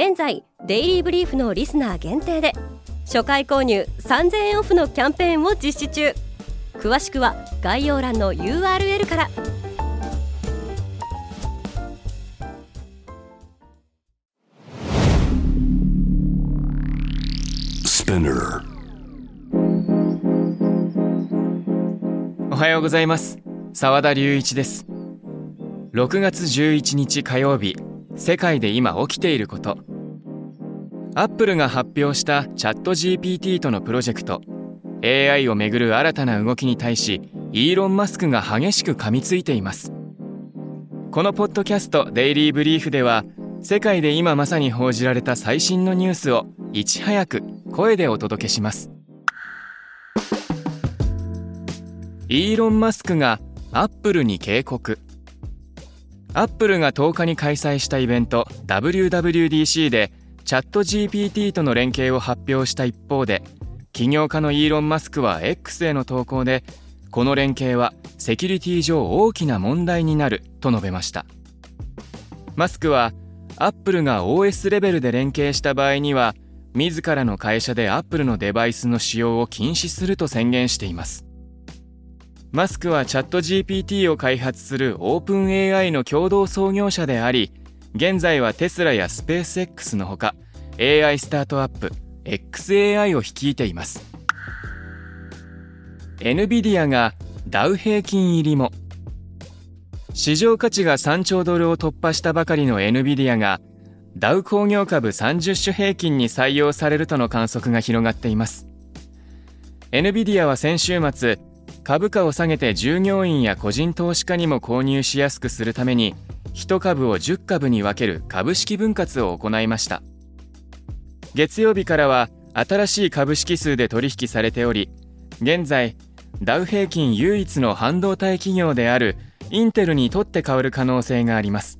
現在デイリーブリーフのリスナー限定で初回購入3000円オフのキャンペーンを実施中。詳しくは概要欄の URL から。おはようございます。澤田隆一です。6月11日火曜日世界で今起きていることアップルが発表したチャット GPT とのプロジェクト。AI をめぐる新たな動きに対しイーロン・マスクが激しく噛みついています。このポッドキャスト「デイリー・ブリーフ」では世界で今まさに報じられた最新のニュースをいち早く声でお届けします。イーロン・マスクがアップルに警告。アップルが10日に開催したイベント WWDC でチャット GPT との連携を発表した一方で起業家のイーロン・マスクは X への投稿でこの連携はセキュリティ上大きな問題になると述べました。マスクはアップルが OS レベルで連携した場合には自らの会社でアップルのデバイスの使用を禁止すると宣言しています。マスクはチャット GPT を開発するオープン AI の共同創業者であり現在はテスラやスペース X のほか AI スタートアップ XAI を率いています。NVIDIA がダウ平均入りも。市場価値が3兆ドルを突破したばかりの NVIDIA がダウ工業株30種平均に採用されるとの観測が広がっています。NVIDIA は先週末株価を下げて従業員や個人投資家にも購入しやすくするために1株を10株に分ける株式分割を行いました。月曜日からは新しい株式数で取引されており現在ダウ平均唯一の半導体企業であるインテルにとって変わる可能性があります。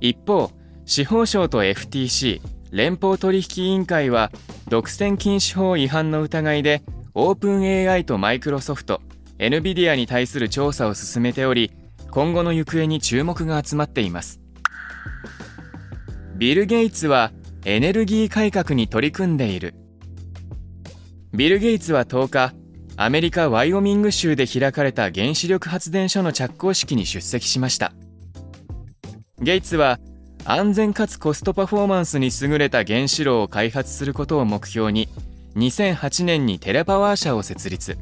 一方司法省と FTC 連邦取引委員会は独占禁止法違反の疑いでオープン AI とマイクロソフト NVIDIA に対する調査を進めており今後の行方に注目が集まっています。ビル・ゲイツはエネルギー改革に取り組んでいる。ビル・ゲイツは10日アメリカ・ワイオミング州で開かれた原子力発電所の着工式に出席しました。ゲイツは安全かつコストパフォーマンスに優れた原子炉を開発することを目標に2008年にテレパワー社を設立。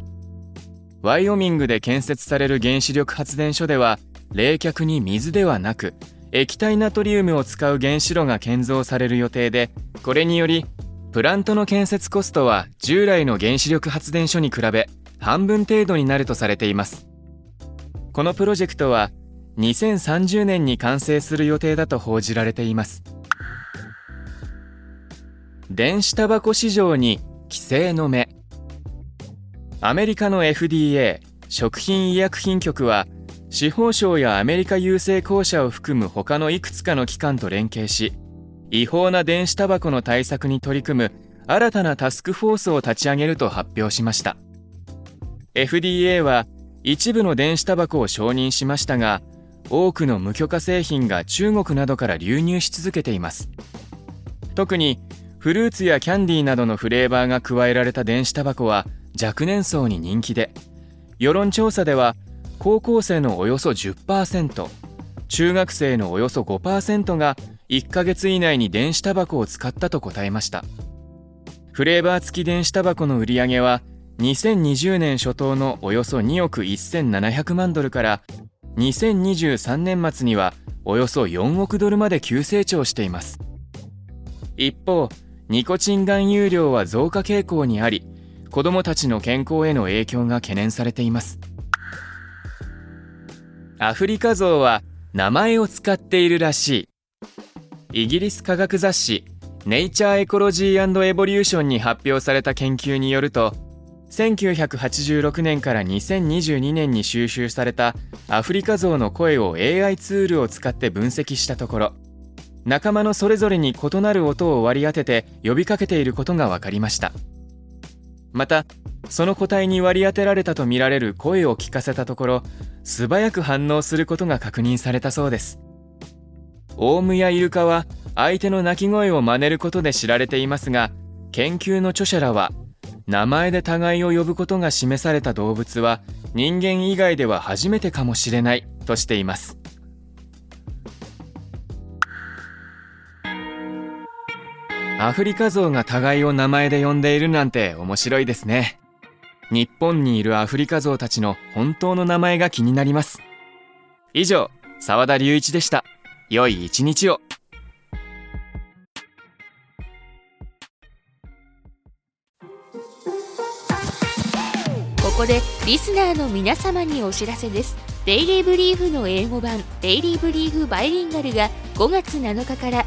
ワイオミングで建設される原子力発電所では冷却に水ではなく液体ナトリウムを使う原子炉が建造される予定でこれによりプラントの建設コストは従来の原子力発電所に比べ半分程度になるとされています。このプロジェクトは2030年に完成する予定だと報じられています。電子タバコ市場に規制の目。アメリカの FDA 食品医薬品局は司法省やアメリカ郵政公社を含む他のいくつかの機関と連携し違法な電子タバコの対策に取り組む新たなタスクフォースを立ち上げると発表しました。FDA は一部の電子タバコを承認しましたが多くの無許可製品が中国などから流入し続けています。特にフルーツやキャンディーなどのフレーバーが加えられた電子タバコは若年層に人気で世論調査では高校生のおよそ10%中学生のおよそ5%が1ヶ月以内に電子タバコを使ったと答えました。フレーバー付き電子タバコの売り上げは2020年初頭のおよそ2億1700万ドルから2023年末にはおよそ4億ドルまで急成長しています。一方ニコチン含有量は増加傾向にあり子どもたちの健康への影響が懸念されています。アフリカゾウは名前を使っているらしい。イギリス科学雑誌ネイチャーエコロジーエボリューションに発表された研究によると1986年から2022年に収集されたアフリカゾウの声を AI ツールを使って分析したところ仲間のそれぞれに異なる音を割り当てて呼びかけていることが分かりました。またその個体に割り当てられたとみられる声を聞かせたところ素早く反応することが確認されたそうです。オウムやイルカは相手の鳴き声を真似ることで知られていますが研究の著者らは名前で互いを呼ぶことが示された動物は人間以外では初めてかもしれないとしています。アフリカゾウが互いを名前で呼んでいるなんて面白いですね。日本にいるアフリカゾウたちの本当の名前が気になります。以上澤田隆一でした。良い一日を。ここでリスナーの皆様にお知らせです。デイリーブリーフの英語版デイリーブリーフバイリンガルが5月7日から